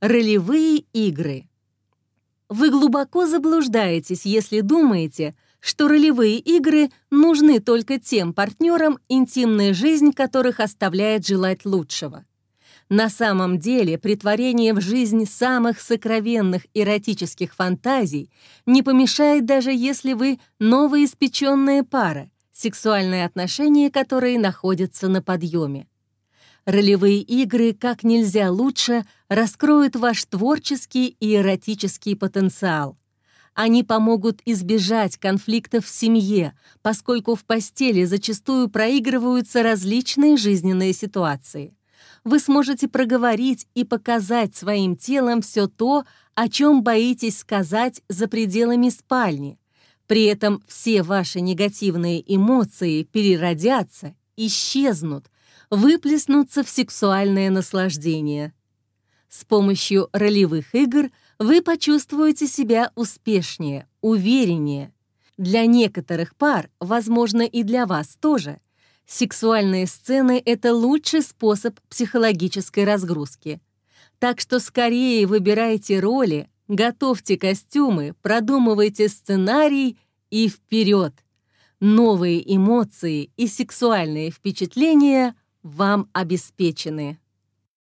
Ролевые игры. Вы глубоко заблуждаетесь, если думаете, что ролевые игры нужны только тем партнерам, интимная жизнь которых оставляет желать лучшего. На самом деле, притворение в жизнь самых сокровенных эротических фантазий не помешает даже если вы новоиспеченная пара, сексуальные отношения которые находятся на подъеме. Ролевые игры как нельзя лучше раскроют ваш творческий и эротический потенциал. Они помогут избежать конфликтов в семье, поскольку в постели зачастую проигрываются различные жизненные ситуации. Вы сможете проговорить и показать своим телом все то, о чем боитесь сказать за пределами спальни. При этом все ваши негативные эмоции переродятся, исчезнут, выплеснуться в сексуальное наслаждение. С помощью ролевых игр вы почувствуете себя успешнее, увереннее. Для некоторых пар, возможно, и для вас тоже, сексуальные сцены — это лучший способ психологической разгрузки. Так что скорее выбирайте роли, готовьте костюмы, продумывайте сценарий и вперед! Новые эмоции и сексуальные впечатления вам обеспечены.